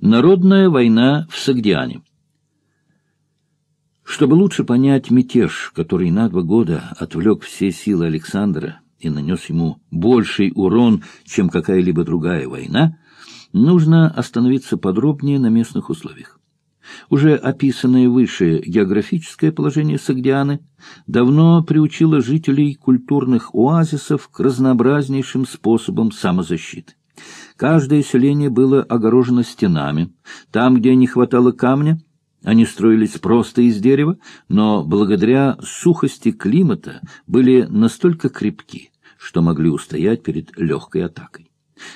Народная война в Сагдиане. Чтобы лучше понять мятеж, который на два года отвлек все силы Александра и нанес ему больший урон, чем какая-либо другая война, нужно остановиться подробнее на местных условиях. Уже описанное выше географическое положение Сагдианы давно приучило жителей культурных оазисов к разнообразнейшим способам самозащиты. Каждое селение было огорожено стенами. Там, где не хватало камня, они строились просто из дерева, но благодаря сухости климата были настолько крепки, что могли устоять перед легкой атакой.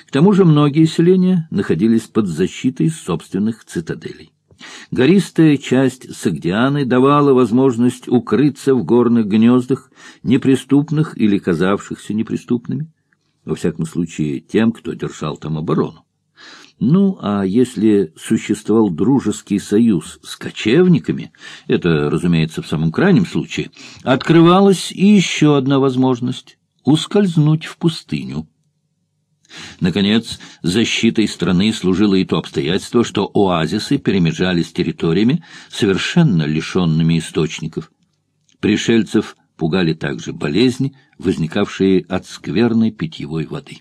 К тому же многие селения находились под защитой собственных цитаделей. Гористая часть Сагдианы давала возможность укрыться в горных гнездах, неприступных или казавшихся неприступными во всяком случае тем, кто держал там оборону. Ну, а если существовал дружеский союз с кочевниками, это, разумеется, в самом крайнем случае, открывалась и еще одна возможность — ускользнуть в пустыню. Наконец, защитой страны служило и то обстоятельство, что оазисы перемежались территориями, совершенно лишенными источников. Пришельцев пугали также болезни, возникавшие от скверной питьевой воды.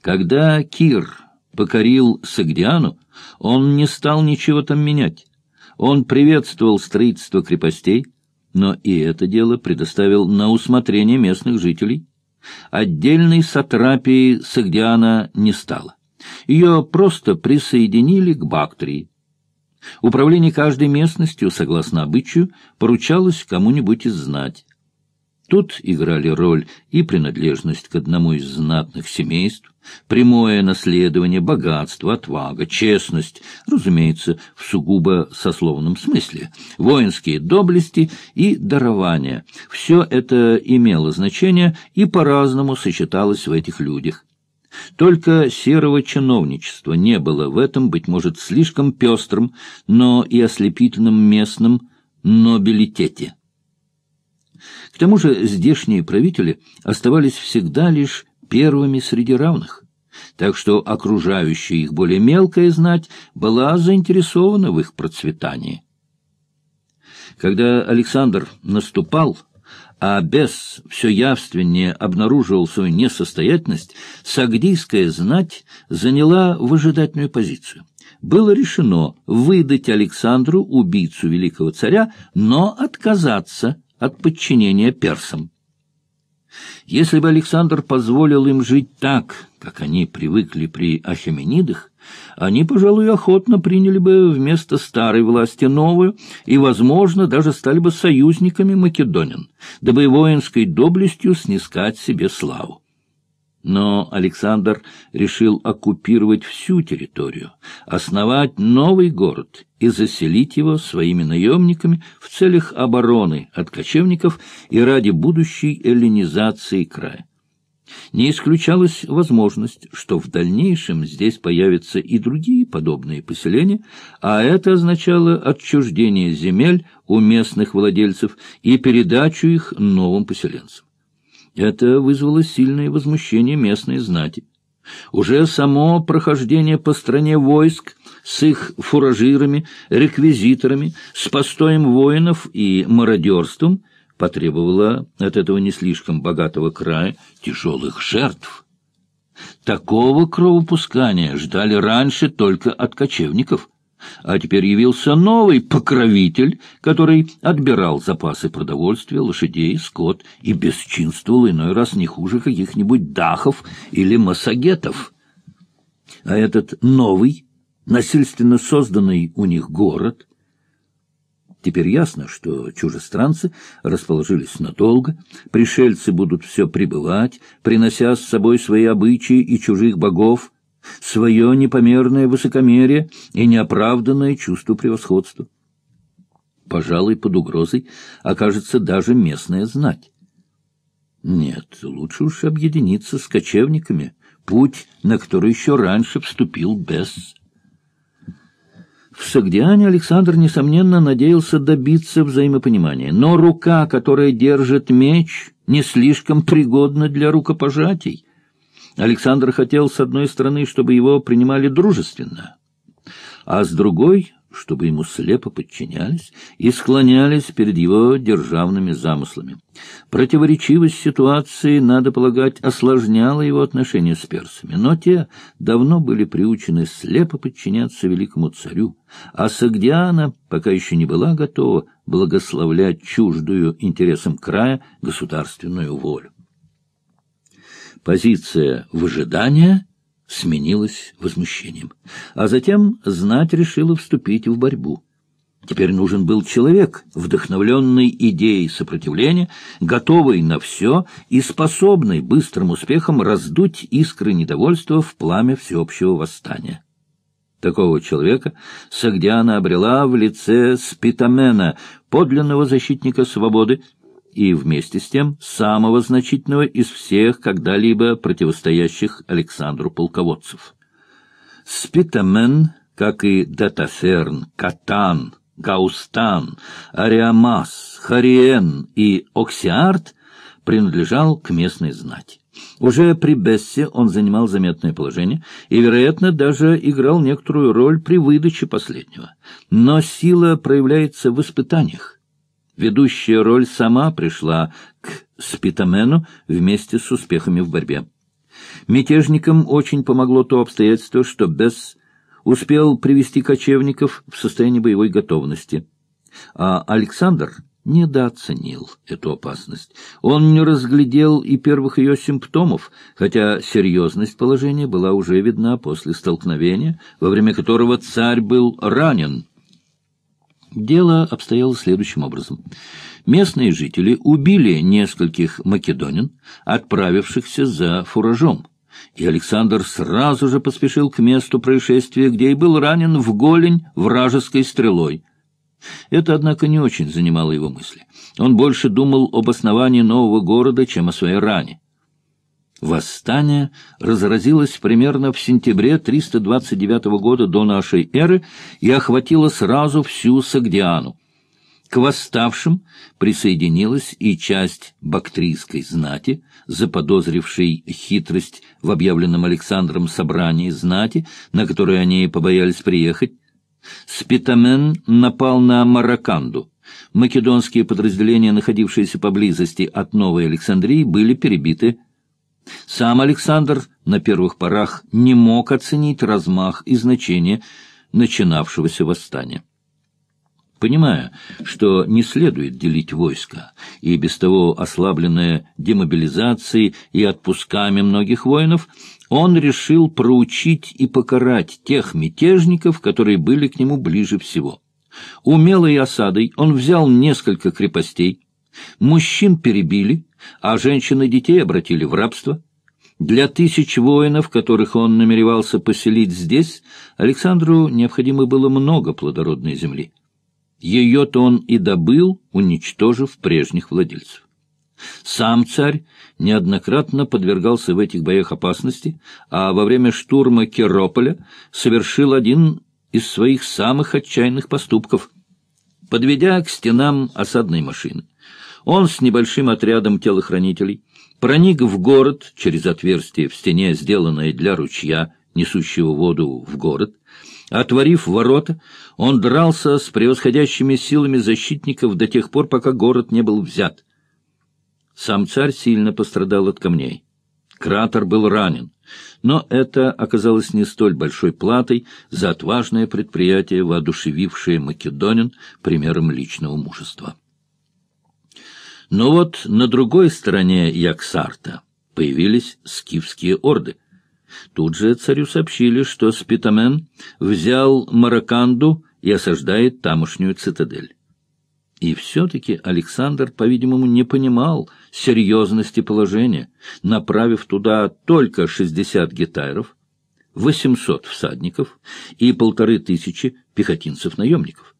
Когда Кир покорил Сагдиану, он не стал ничего там менять. Он приветствовал строительство крепостей, но и это дело предоставил на усмотрение местных жителей. Отдельной сатрапии Сагдиана не стало. Ее просто присоединили к Бактрии. Управление каждой местностью, согласно обычаю, поручалось кому-нибудь из знать. Тут играли роль и принадлежность к одному из знатных семейств, прямое наследование, богатство, отвага, честность, разумеется, в сугубо сословном смысле, воинские доблести и дарования. Все это имело значение и по-разному сочеталось в этих людях. Только серого чиновничества не было в этом, быть может, слишком пестром, но и ослепительном местном нобилитете. К тому же здешние правители оставались всегда лишь первыми среди равных, так что окружающая их более мелкая знать была заинтересована в их процветании. Когда Александр наступал, а Бес все явственнее обнаруживал свою несостоятельность, сагдийская знать заняла выжидательную позицию. Было решено выдать Александру убийцу великого царя, но отказаться от подчинения персам. Если бы Александр позволил им жить так, как они привыкли при Ахеменидах, они, пожалуй, охотно приняли бы вместо старой власти новую и, возможно, даже стали бы союзниками македонин, дабы воинской доблестью снискать себе славу. Но Александр решил оккупировать всю территорию, основать новый город и заселить его своими наемниками в целях обороны от кочевников и ради будущей эллинизации края. Не исключалась возможность, что в дальнейшем здесь появятся и другие подобные поселения, а это означало отчуждение земель у местных владельцев и передачу их новым поселенцам. Это вызвало сильное возмущение местной знати. Уже само прохождение по стране войск с их фуражирами, реквизиторами, с постоем воинов и мародерством потребовало от этого не слишком богатого края тяжелых жертв. Такого кровопускания ждали раньше только от кочевников, а теперь явился новый покровитель, который отбирал запасы продовольствия, лошадей, скот и бесчинствовал иной раз не хуже каких-нибудь дахов или массагетов. А этот новый, насильственно созданный у них город — Теперь ясно, что чужестранцы расположились надолго, пришельцы будут все пребывать, принося с собой свои обычаи и чужих богов, свое непомерное высокомерие и неоправданное чувство превосходства. Пожалуй, под угрозой окажется даже местная знать. Нет, лучше уж объединиться с кочевниками, путь, на который еще раньше вступил Бесс. В Сагдиане Александр, несомненно, надеялся добиться взаимопонимания, но рука, которая держит меч, не слишком пригодна для рукопожатий. Александр хотел, с одной стороны, чтобы его принимали дружественно, а с другой чтобы ему слепо подчинялись и склонялись перед его державными замыслами. Противоречивость ситуации, надо полагать, осложняла его отношения с персами, но те давно были приучены слепо подчиняться великому царю, а Сагдиана пока еще не была готова благословлять чуждую интересам края государственную волю. Позиция выжидания — сменилось возмущением. А затем знать решила вступить в борьбу. Теперь нужен был человек, вдохновленный идеей сопротивления, готовый на все и способный быстрым успехом раздуть искры недовольства в пламя всеобщего восстания. Такого человека Сагдиана обрела в лице Спитамена, подлинного защитника свободы, и вместе с тем самого значительного из всех когда-либо противостоящих Александру полководцев. Спитамен, как и Датаферн, Катан, Гаустан, Ариамас, Хариен и Оксиарт, принадлежал к местной знати. Уже при Бессе он занимал заметное положение и, вероятно, даже играл некоторую роль при выдаче последнего. Но сила проявляется в испытаниях. Ведущая роль сама пришла к Спитамену вместе с успехами в борьбе. Мятежникам очень помогло то обстоятельство, что Бесс успел привести кочевников в состояние боевой готовности. А Александр недооценил эту опасность. Он не разглядел и первых ее симптомов, хотя серьезность положения была уже видна после столкновения, во время которого царь был ранен. Дело обстояло следующим образом. Местные жители убили нескольких македонин, отправившихся за фуражом, и Александр сразу же поспешил к месту происшествия, где и был ранен в голень вражеской стрелой. Это, однако, не очень занимало его мысли. Он больше думал об основании нового города, чем о своей ране. Восстание разразилось примерно в сентябре 329 года до нашей эры и охватило сразу всю Сагдиану. К восставшим присоединилась и часть бактрийской знати, заподозрившей хитрость в объявленном Александром собрании знати, на которое они побоялись приехать. Спитамен напал на Мараканду. Македонские подразделения, находившиеся поблизости от Новой Александрии, были перебиты сам Александр на первых порах не мог оценить размах и значение начинавшегося восстания. Понимая, что не следует делить войско, и без того ослабленное демобилизацией и отпусками многих воинов, он решил проучить и покарать тех мятежников, которые были к нему ближе всего. Умелой осадой он взял несколько крепостей, мужчин перебили, а женщин и детей обратили в рабство. Для тысяч воинов, которых он намеревался поселить здесь, Александру необходимо было много плодородной земли. Ее-то он и добыл, уничтожив прежних владельцев. Сам царь неоднократно подвергался в этих боях опасности, а во время штурма Керополя совершил один из своих самых отчаянных поступков. Подведя к стенам осадной машины, он с небольшим отрядом телохранителей проник в город через отверстие в стене, сделанное для ручья, несущего воду в город. Отворив ворота, он дрался с превосходящими силами защитников до тех пор, пока город не был взят. Сам царь сильно пострадал от камней. Кратер был ранен, но это оказалось не столь большой платой за отважное предприятие, воодушевившее Македонин примером личного мужества. Но вот на другой стороне Яксарта появились скифские орды. Тут же царю сообщили, что Спитамен взял Мараканду и осаждает тамошнюю цитадель. И все-таки Александр, по-видимому, не понимал серьезности положения, направив туда только шестьдесят гитайров, восемьсот всадников и полторы тысячи пехотинцев-наемников.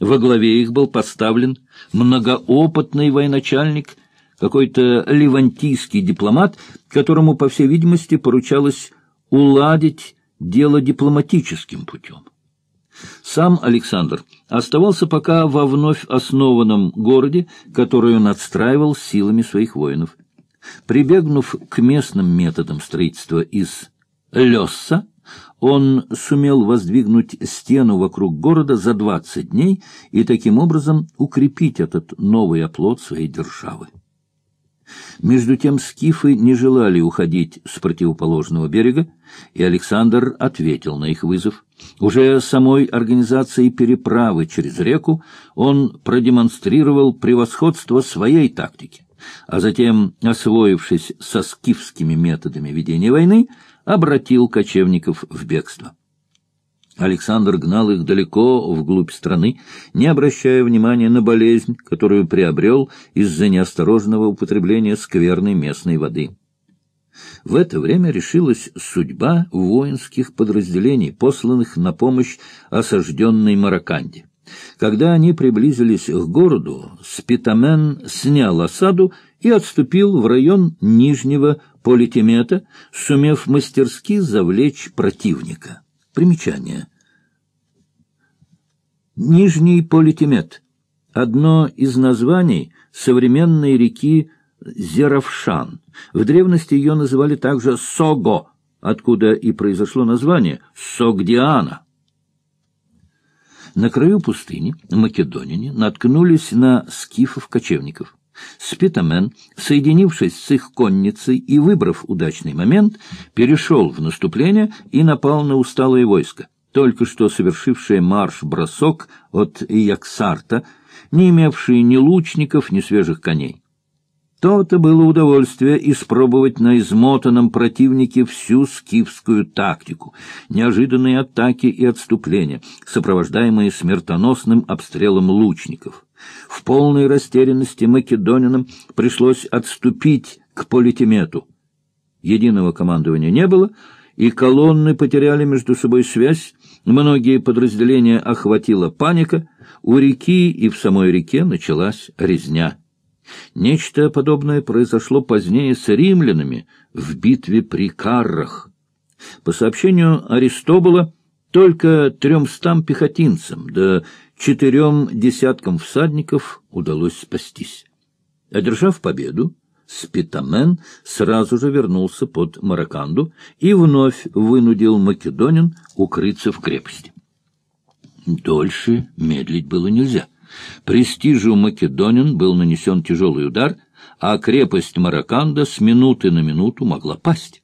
Во главе их был поставлен многоопытный военачальник, какой-то левантийский дипломат, которому, по всей видимости, поручалось уладить дело дипломатическим путем. Сам Александр оставался пока во вновь основанном городе, который он отстраивал силами своих воинов. Прибегнув к местным методам строительства из леса, он сумел воздвигнуть стену вокруг города за двадцать дней и таким образом укрепить этот новый оплот своей державы. Между тем скифы не желали уходить с противоположного берега, и Александр ответил на их вызов. Уже самой организацией переправы через реку он продемонстрировал превосходство своей тактики, а затем, освоившись со скифскими методами ведения войны, обратил кочевников в бегство. Александр гнал их далеко вглубь страны, не обращая внимания на болезнь, которую приобрел из-за неосторожного употребления скверной местной воды. В это время решилась судьба воинских подразделений, посланных на помощь осажденной Мараканде. Когда они приблизились к городу, Спитамен снял осаду и отступил в район Нижнего Политимета, сумев мастерски завлечь противника. Примечание. Нижний Политимет — одно из названий современной реки Зеравшан. В древности ее называли также Сого, откуда и произошло название Согдиана. На краю пустыни македонине наткнулись на скифов-кочевников. Спитамен, соединившись с их конницей и выбрав удачный момент, перешел в наступление и напал на усталое войско, только что совершившее марш-бросок от Яксарта, не имевшие ни лучников, ни свежих коней. То-то было удовольствие испробовать на измотанном противнике всю скифскую тактику, неожиданные атаки и отступления, сопровождаемые смертоносным обстрелом лучников. В полной растерянности македонинам пришлось отступить к политемету. Единого командования не было, и колонны потеряли между собой связь, многие подразделения охватила паника, у реки и в самой реке началась резня. Нечто подобное произошло позднее с римлянами в битве при Каррах. По сообщению Аристобула, только тремстам пехотинцам да четырем десяткам всадников удалось спастись. Одержав победу, Спитамен сразу же вернулся под Мараканду и вновь вынудил Македонин укрыться в крепости. Дольше медлить было нельзя — Престижу Македонин был нанесен тяжелый удар, а крепость Мараканда с минуты на минуту могла пасть.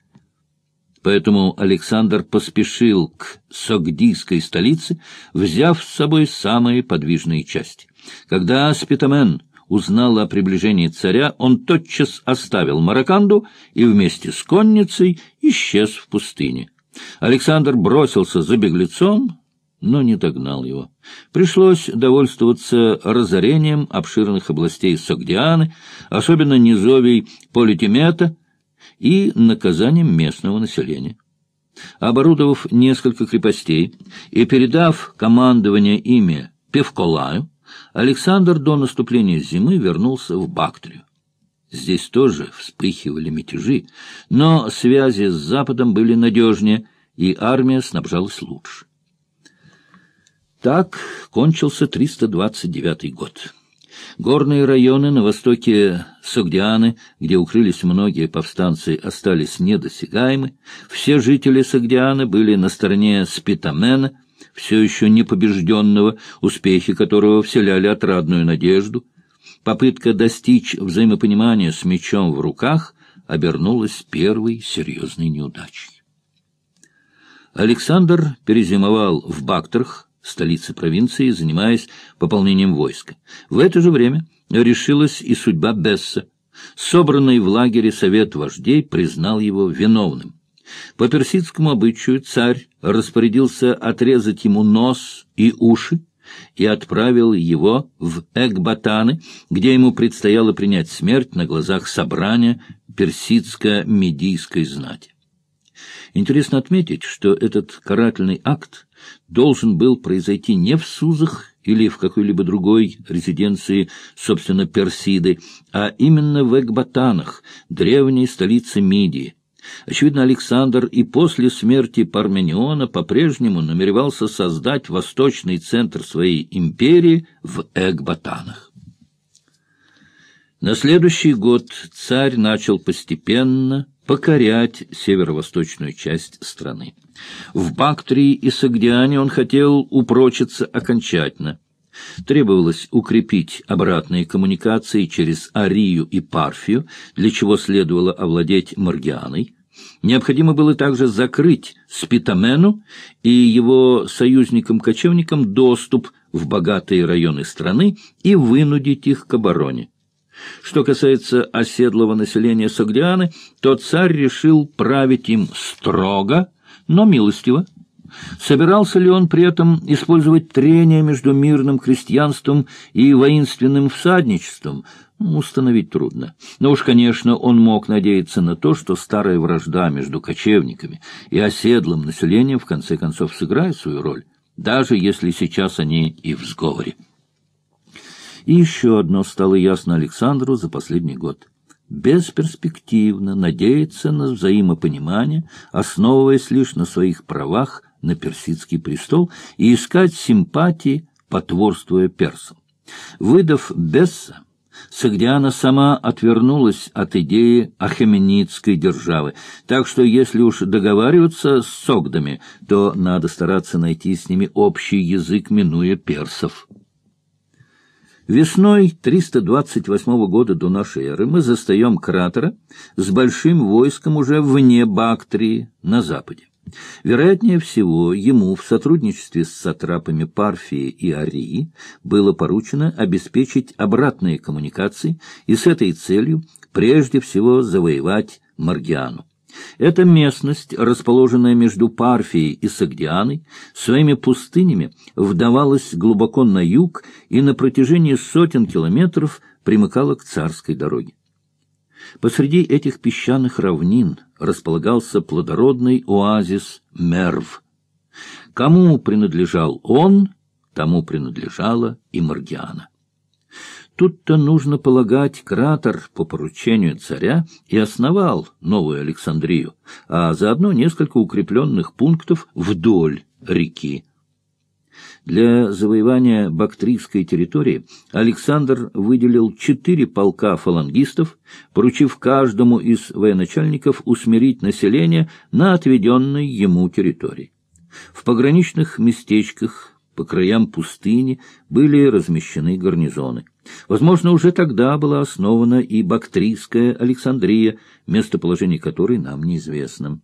Поэтому Александр поспешил к Согдийской столице, взяв с собой самые подвижные части. Когда Спитамен узнал о приближении царя, он тотчас оставил Мараканду и вместе с конницей исчез в пустыне. Александр бросился за беглецом, но не догнал его. Пришлось довольствоваться разорением обширных областей Согдианы, особенно низовий Политимета, и наказанием местного населения. Оборудовав несколько крепостей и передав командование ими Певколаю, Александр до наступления зимы вернулся в Бактрию. Здесь тоже вспыхивали мятежи, но связи с Западом были надежнее, и армия снабжалась лучше. Так кончился 329 год. Горные районы на востоке Согдианы, где укрылись многие повстанцы, остались недосягаемы. Все жители Согдианы были на стороне Спитамена, все еще непобежденного, успехи которого вселяли отрадную надежду. Попытка достичь взаимопонимания с мечом в руках обернулась первой серьезной неудачей. Александр перезимовал в Бактрах, столицы провинции, занимаясь пополнением войска. В это же время решилась и судьба Бесса. Собранный в лагере совет вождей признал его виновным. По персидскому обычаю царь распорядился отрезать ему нос и уши и отправил его в Экбатаны, где ему предстояло принять смерть на глазах собрания персидско-медийской знати. Интересно отметить, что этот карательный акт должен был произойти не в Сузах или в какой-либо другой резиденции, собственно, Персиды, а именно в Экбатанах, древней столице Мидии. Очевидно, Александр и после смерти Пармениона по-прежнему намеревался создать восточный центр своей империи в Экбатанах. На следующий год царь начал постепенно покорять северо-восточную часть страны. В Бактрии и Сагдиане он хотел упрочиться окончательно. Требовалось укрепить обратные коммуникации через Арию и Парфию, для чего следовало овладеть Маргианой. Необходимо было также закрыть Спитамену и его союзникам-кочевникам доступ в богатые районы страны и вынудить их к обороне. Что касается оседлого населения Сагдианы, то царь решил править им строго, но милостиво. Собирался ли он при этом использовать трение между мирным крестьянством и воинственным всадничеством, ну, установить трудно. Но уж, конечно, он мог надеяться на то, что старая вражда между кочевниками и оседлым населением в конце концов сыграет свою роль, даже если сейчас они и в сговоре. И еще одно стало ясно Александру за последний год. Бесперспективно надеяться на взаимопонимание, основываясь лишь на своих правах на персидский престол и искать симпатии, потворствуя персам. Выдав Бесса, Сагдиана сама отвернулась от идеи ахеменидской державы, так что если уж договариваться с согдами, то надо стараться найти с ними общий язык, минуя персов. Весной 328 года до нашей эры мы застаем кратера с большим войском уже вне Бактрии, на западе. Вероятнее всего, ему в сотрудничестве с сатрапами Парфии и Арии было поручено обеспечить обратные коммуникации и с этой целью прежде всего завоевать Маргиану. Эта местность, расположенная между Парфией и Сагдианой, своими пустынями вдавалась глубоко на юг и на протяжении сотен километров примыкала к царской дороге. Посреди этих песчаных равнин располагался плодородный оазис Мерв. Кому принадлежал он, тому принадлежала и Маргиана. Тут-то, нужно полагать, кратер по поручению царя и основал новую Александрию, а заодно несколько укрепленных пунктов вдоль реки. Для завоевания бактрийской территории Александр выделил четыре полка фалангистов, поручив каждому из военачальников усмирить население на отведенной ему территории. В пограничных местечках по краям пустыни были размещены гарнизоны. Возможно, уже тогда была основана и Бактрийская Александрия, местоположение которой нам неизвестно.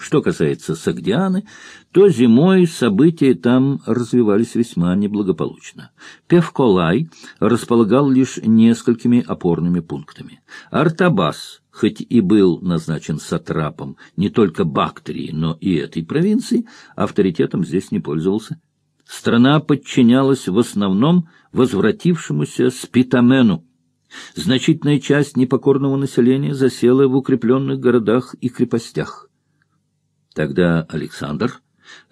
Что касается Сагдианы, то зимой события там развивались весьма неблагополучно. Певколай располагал лишь несколькими опорными пунктами. Артабас, хоть и был назначен сатрапом не только Бактрии, но и этой провинции, авторитетом здесь не пользовался. Страна подчинялась в основном возвратившемуся Спитамену. Значительная часть непокорного населения засела в укрепленных городах и крепостях. Тогда Александр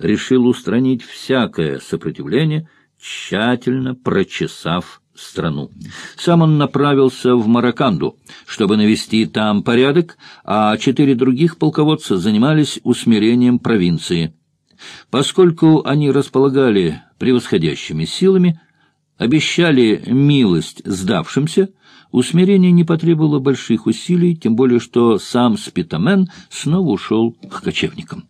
решил устранить всякое сопротивление, тщательно прочесав страну. Сам он направился в Мараканду, чтобы навести там порядок, а четыре других полководца занимались усмирением провинции. Поскольку они располагали превосходящими силами, обещали милость сдавшимся, усмирение не потребовало больших усилий, тем более что сам Спитамен снова ушел к кочевникам.